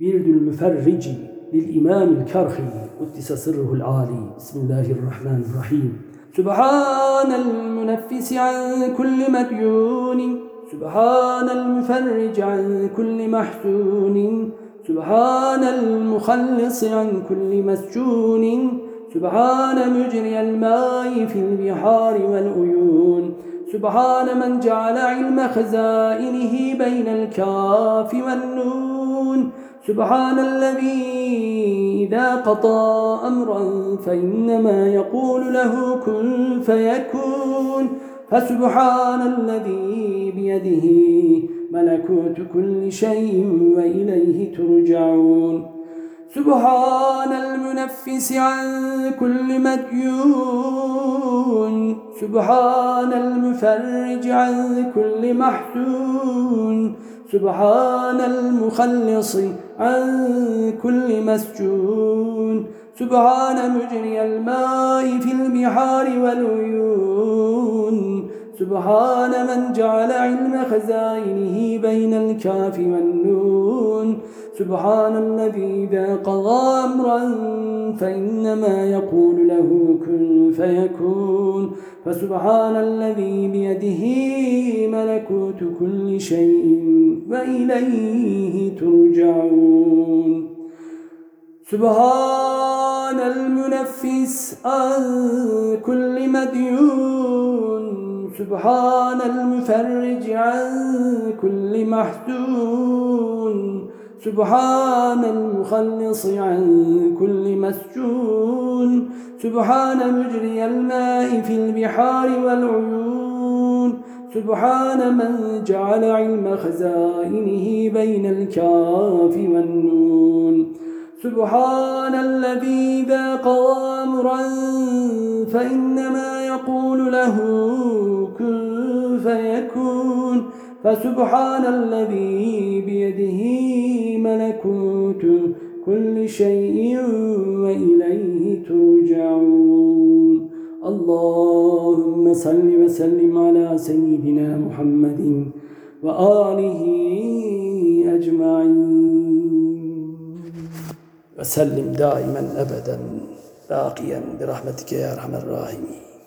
ورد المفرج للإمام الكرخي قدس سره العالي بسم الله الرحمن الرحيم. سبحان المنفس عن كل مديون. سبحان المفرج عن كل محزون. سبحان المخلص عن كل مسجون. سبحان مجري الماء في البحار والعيون. سبحان من جعل علم خزائنه بين الكاف والنون. سبحان الذي إذا قضى أمرا فإنما يقول له كن فيكون فسبحان الذي بيده ملكوت كل شيء وإليه ترجعون سبحان المنفس عن كل مديون سبحان المفرج عن كل محزون سبحان المخلص عن كل مسجون. سبحان مجري الماء في البحار والعيون. سبحان من جعل علم خزائنه بين الكاف والنون. سبحان الذي إذا قضى أمرا فإنما يقول له كن فيكون. فسبحان الذي بيده ملكوت كل شيء وإليه ترجعون. سبحان المنفس عن كل مديون. سبحان المفرج عن كل محزون. سبحان المخلص عن كل مسجون. سبحان مجري الماء في البحار والعيون. سبحان من جعل علم خزائنه بين الكاف والنون. سبحان الذي ذا قامرا فإنما يقول له كن فيكون فسبحان الذي بيده ملكوت كل شيء وإليه ترجعون. اللهم صل وسلم على سيدنا محمد وآله أجمعين. وسلم دائما أبدا باقيا برحمتك يا أرحم الراحمين.